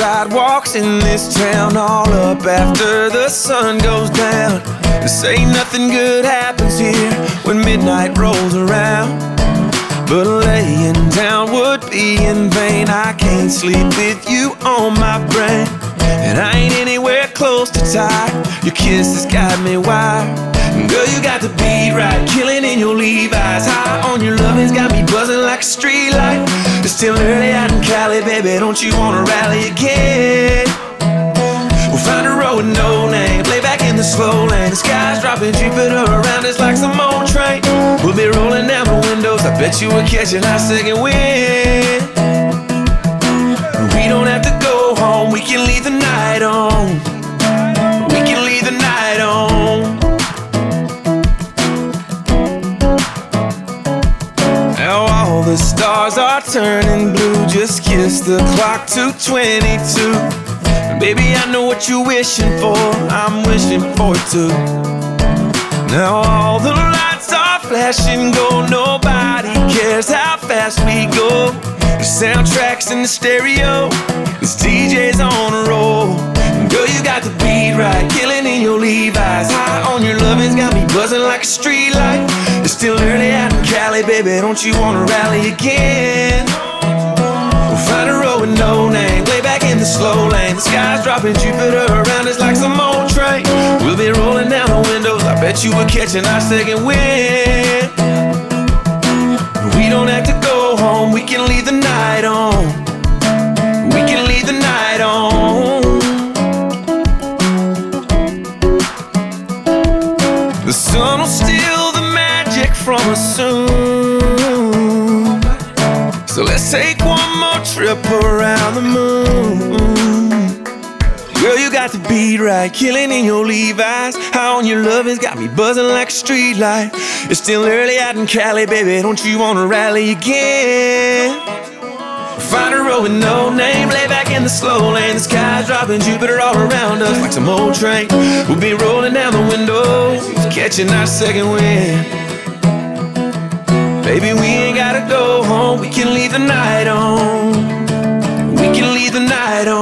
sidewalks in this town all up after the sun goes down. They say nothing good happens here when midnight rolls around. But laying down would be in vain. I can't sleep with you on my brain. And I ain't anywhere close to tired. Your kiss has got me wired. Girl, you got the beat right, killing in your Levi's. High on your love has got me buzzing like a street light. It's still early out in Cali, baby. Don't you wanna rally again? We'll find a road with no name, play back in the slow lane. The sky's dropping Jupiter around us like some old train. We'll be rolling down the windows. I bet you we're catching our second wind. The stars are turning blue. Just kiss the clock to 22. Baby, I know what you're wishing for. I'm wishing for it too. Now all the lights are flashing gold. Nobody cares how fast we go. The soundtrack's in the stereo. This DJ's on a roll. Girl, you got the beat right, killing in your Levi's. High on your loving's got me buzzing like a street light. It's still early out baby. Don't you wanna rally again? We'll find a road with no name, way back in the slow lane. The sky's dropping Jupiter around us like some old train. We'll be rolling down the windows. I bet you we're catching our second wind. We don't have to go home, we can leave the night on. We can leave the night on. The sun will steal the magic from us soon. So let's take one more trip around the moon. Girl, you got the beat right, killing in your Levi's. How on your loving's got me buzzing like a street light. It's still early out in Cali, baby. Don't you wanna rally again? Find a road with no name, lay back in the slow lane. The sky's dropping Jupiter all around us like some old train. We'll be rolling down the windows, catching our second wind. Baby, we ain't gotta go home, we can leave the night on. We can leave the night on.